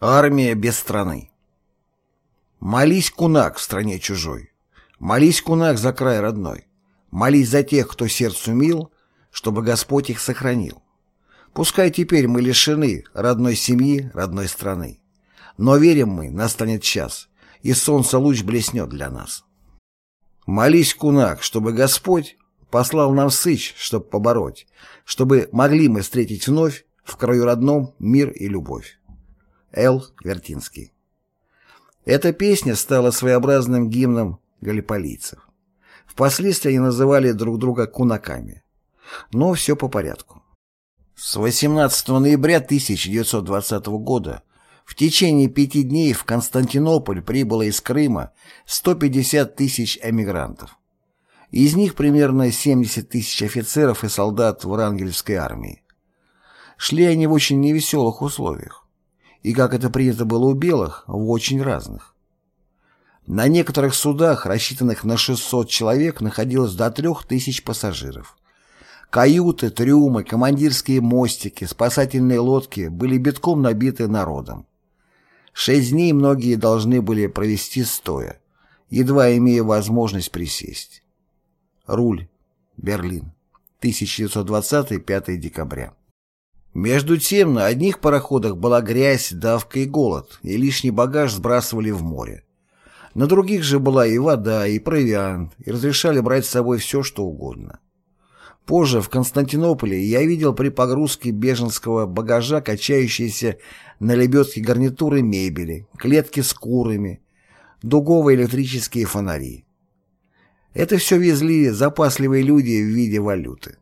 Армия без страны. Молись, кунак, в стране чужой. Молись, кунак, за край родной. Молись за тех, кто сердцу мил, чтобы Господь их сохранил. Пускай теперь мы лишены родной семьи, родной страны. Но верим мы, настанет час, и солнце луч блеснет для нас. Молись, кунак, чтобы Господь послал нам сыч, чтоб побороть, чтобы могли мы встретить вновь в краю родном мир и любовь. Л. Вертинский. Эта песня стала своеобразным гимном галиполийцев. Впоследствии они называли друг друга кунаками. Но все по порядку. С 18 ноября 1920 года в течение пяти дней в Константинополь прибыло из Крыма 150 тысяч эмигрантов. Из них примерно 70 тысяч офицеров и солдат Врангельской армии. Шли они в очень невеселых условиях и, как это принято было у белых, в очень разных. На некоторых судах, рассчитанных на 600 человек, находилось до 3000 пассажиров. Каюты, трюмы, командирские мостики, спасательные лодки были битком набиты народом. Шесть дней многие должны были провести стоя, едва имея возможность присесть. Руль. Берлин. 1920-5 декабря. Между тем, на одних пароходах была грязь, давка и голод, и лишний багаж сбрасывали в море. На других же была и вода, и провиант, и разрешали брать с собой все, что угодно. Позже в Константинополе я видел при погрузке беженского багажа качающиеся на лебедке гарнитуры мебели, клетки с курами, дуговые электрические фонари. Это все везли запасливые люди в виде валюты.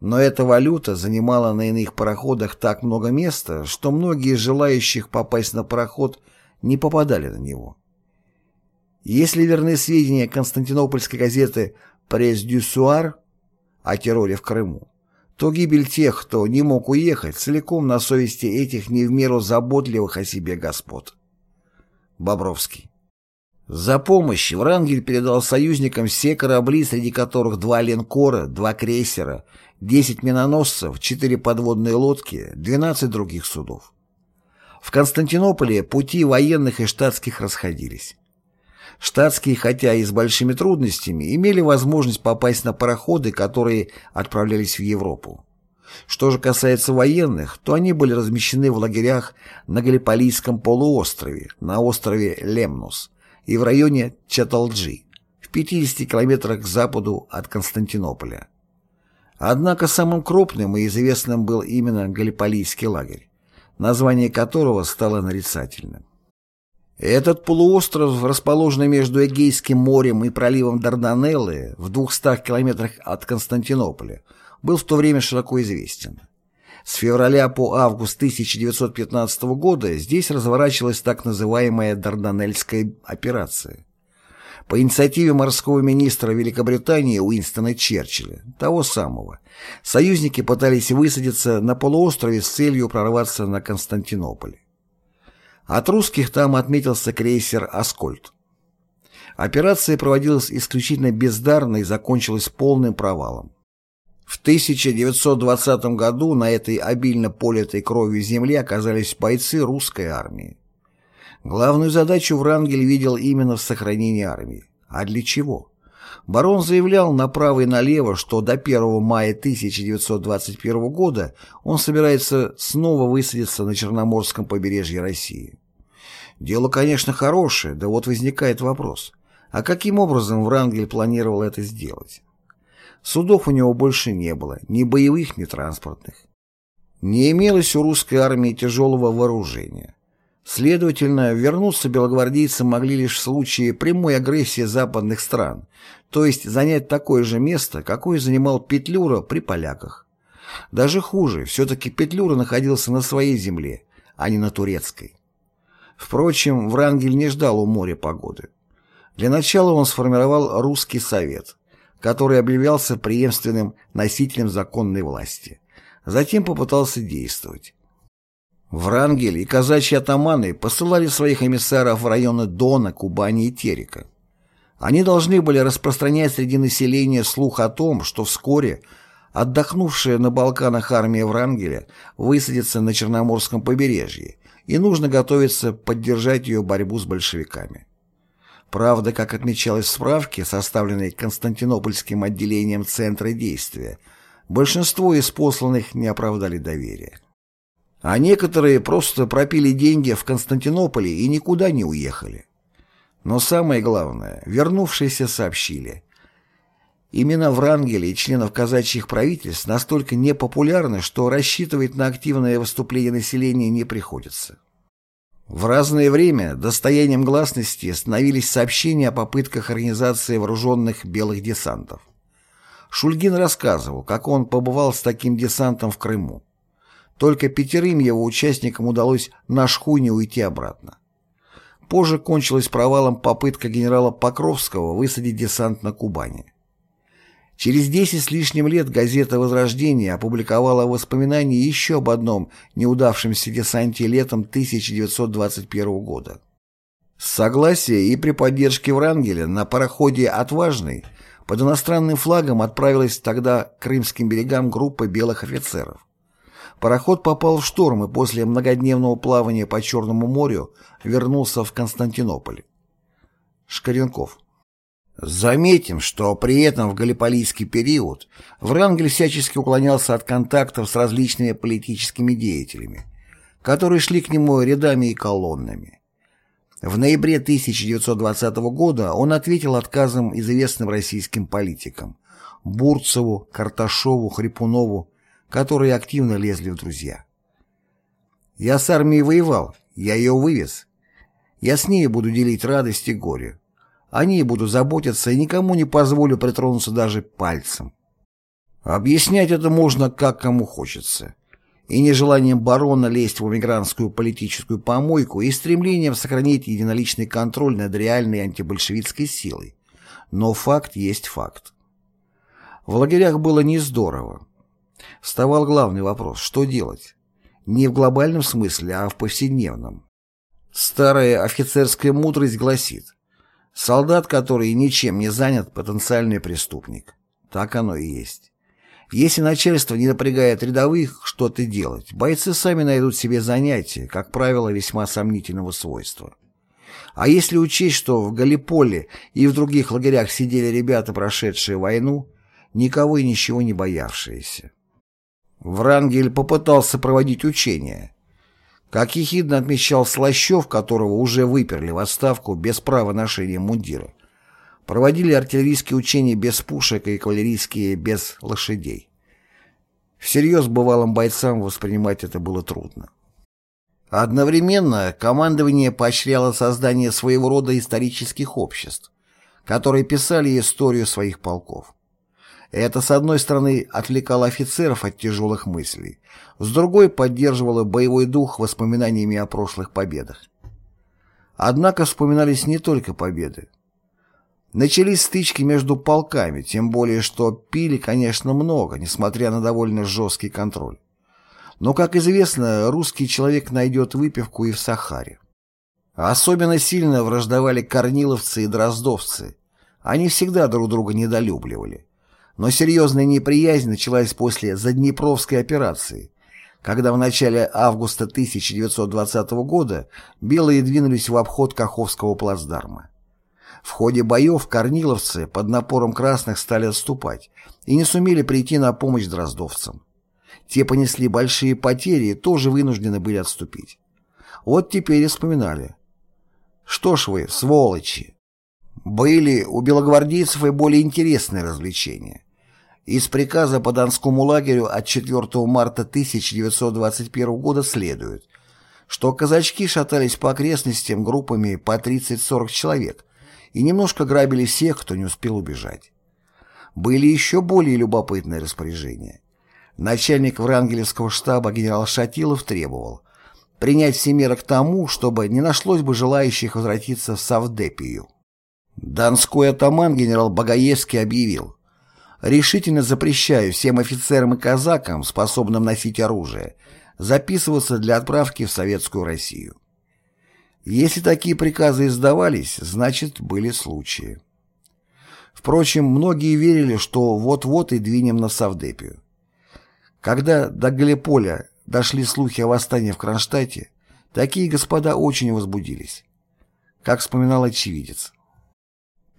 Но эта валюта занимала на иных пароходах так много места, что многие желающих попасть на пароход не попадали на него. Если верны сведения Константинопольской газеты «Пресс дю Суар» о терроре в Крыму, то гибель тех, кто не мог уехать, целиком на совести этих не в меру заботливых о себе господ. Бобровский. За помощь Врангель передал союзникам все корабли, среди которых два линкора, два крейсера, 10 миноносцев, 4 подводные лодки, 12 других судов. В Константинополе пути военных и штатских расходились. Штатские, хотя и с большими трудностями, имели возможность попасть на пароходы, которые отправлялись в Европу. Что же касается военных, то они были размещены в лагерях на Галиполийском полуострове, на острове Лемнус, и в районе Чаталджи, в 50 километрах к западу от Константинополя. Однако самым крупным и известным был именно Галиполийский лагерь, название которого стало нарицательным. Этот полуостров, расположенный между Эгейским морем и проливом Дарданеллы в 200 километрах от Константинополя, был в то время широко известен. С февраля по август 1915 года здесь разворачивалась так называемая Дарданельская операция. По инициативе морского министра Великобритании Уинстона Черчилля, того самого, союзники пытались высадиться на полуострове с целью прорваться на Константинополь. От русских там отметился крейсер «Аскольд». Операция проводилась исключительно бездарно и закончилась полным провалом. В 1920 году на этой обильно политой кровью земле оказались бойцы русской армии. Главную задачу Врангель видел именно в сохранении армии. А для чего? Барон заявлял направо и налево, что до 1 мая 1921 года он собирается снова высадиться на Черноморском побережье России. Дело, конечно, хорошее, да вот возникает вопрос, а каким образом Врангель планировал это сделать? Судов у него больше не было, ни боевых, ни транспортных. Не имелось у русской армии тяжелого вооружения. Следовательно, вернуться белогвардейцы могли лишь в случае прямой агрессии западных стран, то есть занять такое же место, какое занимал Петлюра при поляках. Даже хуже, все-таки Петлюра находился на своей земле, а не на турецкой. Впрочем, Врангель не ждал у моря погоды. Для начала он сформировал русский совет, который объявлялся преемственным носителем законной власти. Затем попытался действовать. Врангель и казачьи атаманы посылали своих эмиссаров в районы Дона, Кубани и Терека. Они должны были распространять среди населения слух о том, что вскоре отдохнувшая на Балканах армия Врангеля высадится на Черноморском побережье и нужно готовиться поддержать ее борьбу с большевиками. Правда, как отмечалось в справке, составленной Константинопольским отделением Центра действия, большинство из посланных не оправдали доверия. А некоторые просто пропили деньги в Константинополе и никуда не уехали. Но самое главное, вернувшиеся сообщили. Имена Врангеля и членов казачьих правительств настолько непопулярны, что рассчитывать на активное выступление населения не приходится. В разное время достоянием гласности становились сообщения о попытках организации вооруженных белых десантов. Шульгин рассказывал, как он побывал с таким десантом в Крыму. Только пятерым его участникам удалось на шхуне уйти обратно. Позже кончилась провалом попытка генерала Покровского высадить десант на Кубани. Через десять с лишним лет газета «Возрождение» опубликовала воспоминания еще об одном неудавшемся десанте летом 1921 года. С согласия и при поддержке Врангеля на пароходе «Отважный» под иностранным флагом отправилась тогда к крымским берегам группа белых офицеров. Пароход попал в шторм и после многодневного плавания по Черному морю вернулся в Константинополь. Шкаренков Заметим, что при этом в галиполийский период Врангель всячески уклонялся от контактов с различными политическими деятелями, которые шли к нему рядами и колоннами. В ноябре 1920 года он ответил отказом известным российским политикам Бурцеву, Карташову, Хрипунову, которые активно лезли в друзья. «Я с армией воевал, я ее вывез. Я с ней буду делить радость и горе. О ней буду заботиться и никому не позволю притронуться даже пальцем. Объяснять это можно как кому хочется. И нежеланием барона лезть в эмигрантскую политическую помойку, и стремлением сохранить единоличный контроль над реальной антибольшевистской силой. Но факт есть факт. В лагерях было не здорово. Вставал главный вопрос, что делать? Не в глобальном смысле, а в повседневном. Старая офицерская мудрость гласит – Солдат, который ничем не занят, потенциальный преступник. Так оно и есть. Если начальство не напрягает рядовых что-то делать, бойцы сами найдут себе занятия, как правило, весьма сомнительного свойства. А если учесть, что в Галиполе и в других лагерях сидели ребята, прошедшие войну, никого и ничего не боявшиеся. Врангель попытался проводить учения, как ехидно отмечал Слащев, которого уже выперли в отставку без права ношения мундира, проводили артиллерийские учения без пушек и кавалерийские без лошадей. Всерьез бывалым бойцам воспринимать это было трудно. Одновременно командование поощряло создание своего рода исторических обществ, которые писали историю своих полков. Это, с одной стороны, отвлекало офицеров от тяжелых мыслей, с другой поддерживало боевой дух воспоминаниями о прошлых победах. Однако вспоминались не только победы. Начались стычки между полками, тем более что пили, конечно, много, несмотря на довольно жесткий контроль. Но, как известно, русский человек найдет выпивку и в Сахаре. Особенно сильно враждовали корниловцы и дроздовцы. Они всегда друг друга недолюбливали. Но серьезная неприязнь началась после Заднепровской операции, когда в начале августа 1920 года белые двинулись в обход Каховского плацдарма. В ходе боев корниловцы под напором красных стали отступать и не сумели прийти на помощь дроздовцам. Те понесли большие потери и тоже вынуждены были отступить. Вот теперь и вспоминали. Что ж вы, сволочи! Были у белогвардейцев и более интересные развлечения. Из приказа по Донскому лагерю от 4 марта 1921 года следует, что казачки шатались по окрестностям группами по 30-40 человек и немножко грабили всех, кто не успел убежать. Были еще более любопытные распоряжения. Начальник Врангелевского штаба генерал Шатилов требовал принять все меры к тому, чтобы не нашлось бы желающих возвратиться в Савдепию. Донской атаман генерал Багаевский объявил, решительно запрещаю всем офицерам и казакам, способным носить оружие, записываться для отправки в Советскую Россию. Если такие приказы издавались, значит, были случаи. Впрочем, многие верили, что вот-вот и двинем на Савдепию. Когда до Галиполя дошли слухи о восстании в Кронштадте, Такие господа очень возбудились. Как вспоминал очевидец.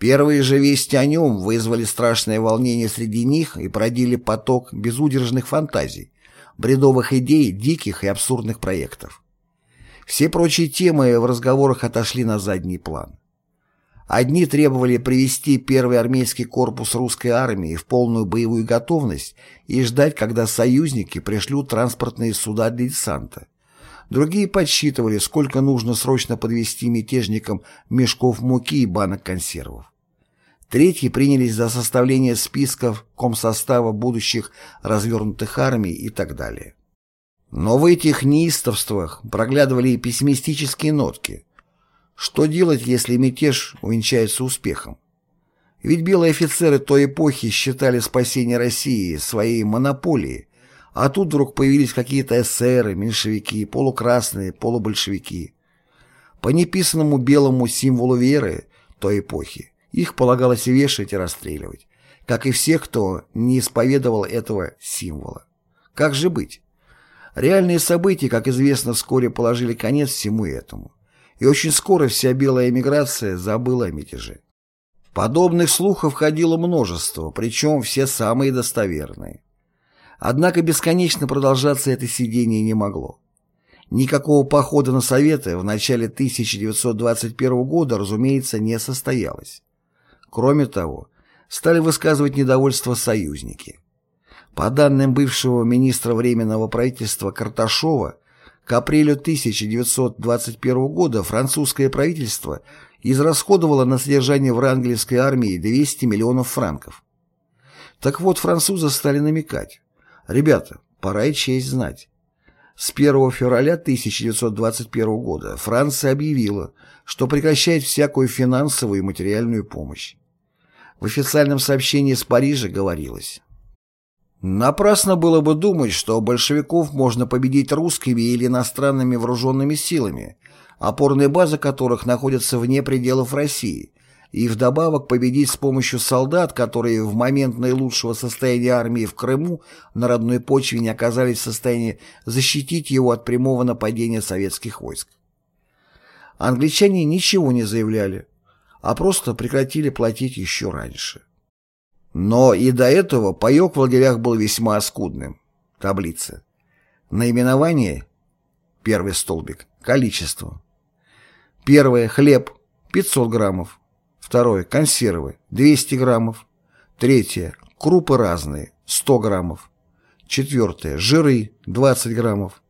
Первые же вести о нем вызвали страшное волнение среди них и породили поток безудержных фантазий, бредовых идей, диких и абсурдных проектов. Все прочие темы в разговорах отошли на задний план. Одни требовали привести первый армейский корпус русской армии в полную боевую готовность и ждать, когда союзники пришлют транспортные суда для десанта. Другие подсчитывали, сколько нужно срочно подвести мятежникам мешков муки и банок консервов. Третьи принялись за составление списков комсостава будущих развернутых армий и так далее. Но в этих неистовствах проглядывали и пессимистические нотки. Что делать, если мятеж увенчается успехом? Ведь белые офицеры той эпохи считали спасение России своей монополией, а тут вдруг появились какие-то эсеры, меньшевики, полукрасные, полубольшевики. По неписанному белому символу веры той эпохи их полагалось вешать и расстреливать, как и всех, кто не исповедовал этого символа. Как же быть? Реальные события, как известно, вскоре положили конец всему этому. И очень скоро вся белая эмиграция забыла о мятеже. Подобных слухов ходило множество, причем все самые достоверные. Однако бесконечно продолжаться это сидение не могло. Никакого похода на Советы в начале 1921 года, разумеется, не состоялось. Кроме того, стали высказывать недовольство союзники. По данным бывшего министра Временного правительства Карташова, к апрелю 1921 года французское правительство израсходовало на содержание врангелевской армии 200 миллионов франков. Так вот, французы стали намекать. Ребята, пора и честь знать. С 1 февраля 1921 года Франция объявила, что прекращает всякую финансовую и материальную помощь. В официальном сообщении из Парижа говорилось Напрасно было бы думать, что большевиков можно победить русскими или иностранными вооруженными силами, опорные базы которых находятся вне пределов России, и вдобавок победить с помощью солдат, которые в момент наилучшего состояния армии в Крыму на родной почве не оказались в состоянии защитить его от прямого нападения советских войск. Англичане ничего не заявляли, а просто прекратили платить еще раньше. Но и до этого паек в лагерях был весьма скудным. Таблица. Наименование. Первый столбик. Количество. Первое. Хлеб. 500 граммов. Второе. Консервы. 200 граммов. Третье. Крупы разные. 100 граммов. Четвертое. Жиры. 20 граммов.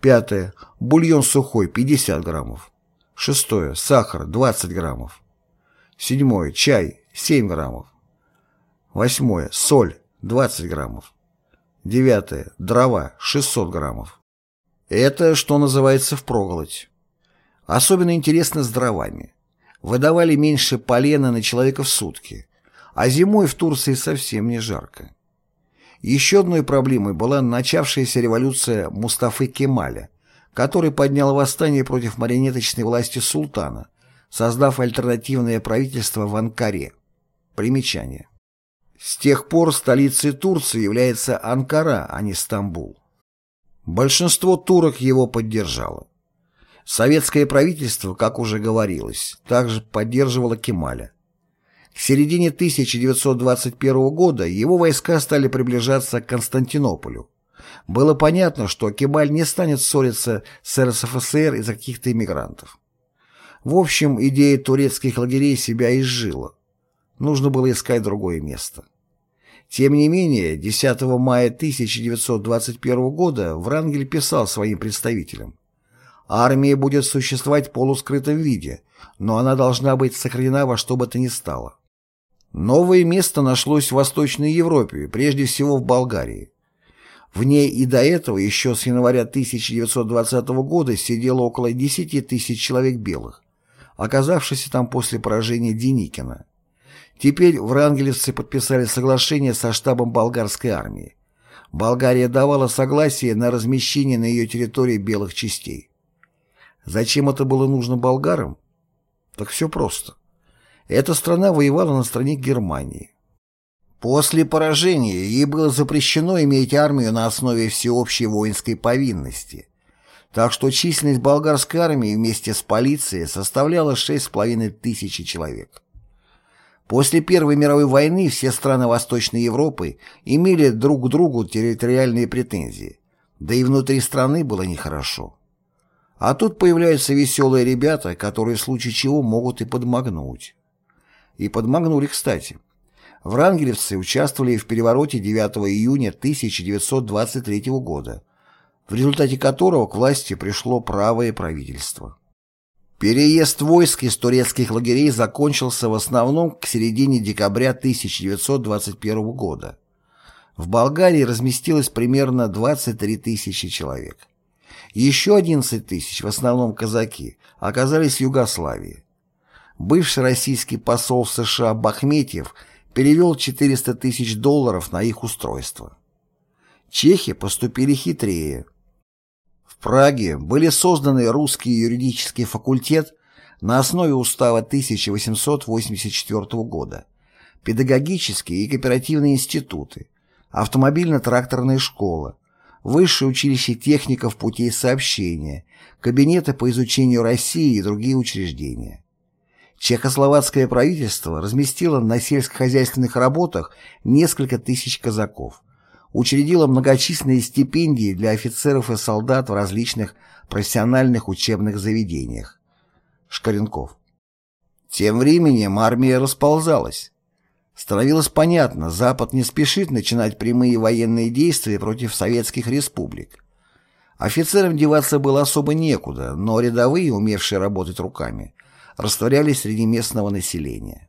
Пятое. Бульон сухой. 50 граммов. Шестое. Сахар. 20 граммов. Седьмое. Чай. 7 граммов. Восьмое. Соль. 20 граммов. Девятое. Дрова. 600 граммов. Это, что называется, впроголодь. Особенно интересно с дровами. Выдавали меньше полена на человека в сутки. А зимой в Турции совсем не жарко. Еще одной проблемой была начавшаяся революция Мустафы Кемаля, который поднял восстание против марионеточной власти султана, создав альтернативное правительство в Анкаре. Примечание. С тех пор столицей Турции является Анкара, а не Стамбул. Большинство турок его поддержало. Советское правительство, как уже говорилось, также поддерживало Кемаля. К середине 1921 года его войска стали приближаться к Константинополю. Было понятно, что Кемаль не станет ссориться с РСФСР из-за каких-то иммигрантов. В общем, идея турецких лагерей себя изжила. Нужно было искать другое место. Тем не менее, 10 мая 1921 года Врангель писал своим представителям «Армия будет существовать в полускрытом виде, но она должна быть сохранена во что бы то ни стало». Новое место нашлось в Восточной Европе, прежде всего в Болгарии. В ней и до этого, еще с января 1920 года, сидело около 10 тысяч человек белых, оказавшихся там после поражения Деникина. Теперь врангелевцы подписали соглашение со штабом болгарской армии. Болгария давала согласие на размещение на ее территории белых частей. Зачем это было нужно болгарам? Так все просто. Эта страна воевала на стороне Германии. После поражения ей было запрещено иметь армию на основе всеобщей воинской повинности. Так что численность болгарской армии вместе с полицией составляла 6,5 тысячи человек. После Первой мировой войны все страны Восточной Европы имели друг к другу территориальные претензии, да и внутри страны было нехорошо. А тут появляются веселые ребята, которые в случае чего могут и подмогнуть. И подмогнули, кстати. Врангелевцы участвовали в перевороте 9 июня 1923 года, в результате которого к власти пришло правое правительство. Переезд войск из турецких лагерей закончился в основном к середине декабря 1921 года. В Болгарии разместилось примерно 23 тысячи человек. Еще 11 тысяч, в основном казаки, оказались в Югославии. Бывший российский посол в США Бахметьев перевел 400 тысяч долларов на их устройство. Чехи поступили хитрее – Праге были созданы русский юридический факультет на основе устава 1884 года, педагогические и кооперативные институты, автомобильно-тракторная школа, высшее училище техников путей сообщения, кабинеты по изучению России и другие учреждения. Чехословацкое правительство разместило на сельскохозяйственных работах несколько тысяч казаков – учредила многочисленные стипендии для офицеров и солдат в различных профессиональных учебных заведениях. Шкаренков. Тем временем армия расползалась. Становилось понятно, Запад не спешит начинать прямые военные действия против советских республик. Офицерам деваться было особо некуда, но рядовые, умевшие работать руками, растворялись среди местного населения.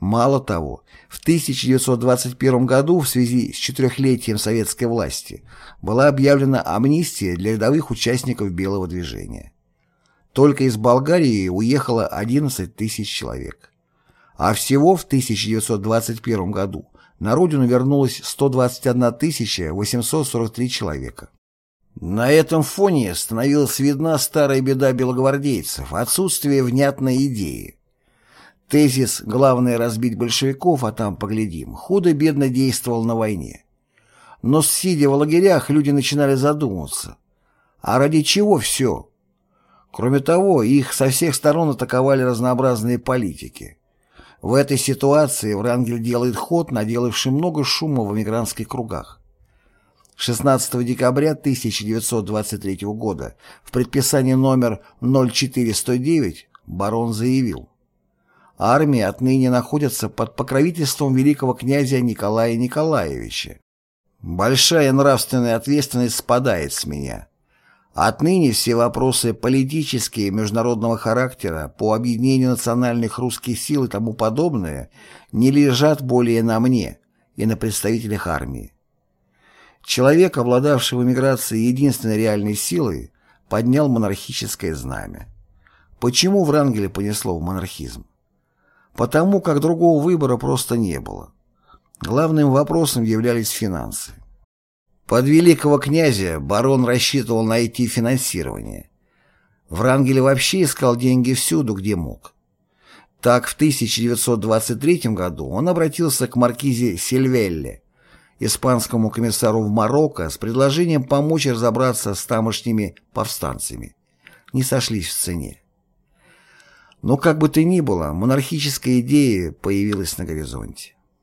Мало того, в 1921 году в связи с четырехлетием советской власти была объявлена амнистия для рядовых участников Белого движения. Только из Болгарии уехало 11 тысяч человек. А всего в 1921 году на родину вернулось 121 843 человека. На этом фоне становилась видна старая беда белогвардейцев – отсутствие внятной идеи. Тезис «главное разбить большевиков, а там поглядим» худо-бедно действовал на войне. Но сидя в лагерях, люди начинали задумываться. А ради чего все? Кроме того, их со всех сторон атаковали разнообразные политики. В этой ситуации Врангель делает ход, наделавший много шума в эмигрантских кругах. 16 декабря 1923 года в предписании номер 04109 барон заявил армии отныне находятся под покровительством великого князя Николая Николаевича. Большая нравственная ответственность спадает с меня. Отныне все вопросы политические и международного характера по объединению национальных русских сил и тому подобное не лежат более на мне и на представителях армии. Человек, обладавший в эмиграции единственной реальной силой, поднял монархическое знамя. Почему Врангеля понесло в монархизм? Потому как другого выбора просто не было. Главным вопросом являлись финансы. Под великого князя барон рассчитывал найти финансирование. Врангель вообще искал деньги всюду, где мог. Так, в 1923 году он обратился к маркизе Сильвелле, испанскому комиссару в Марокко, с предложением помочь разобраться с тамошними повстанцами. Не сошлись в цене. Но как бы то ни было, монархическая идея появилась на горизонте.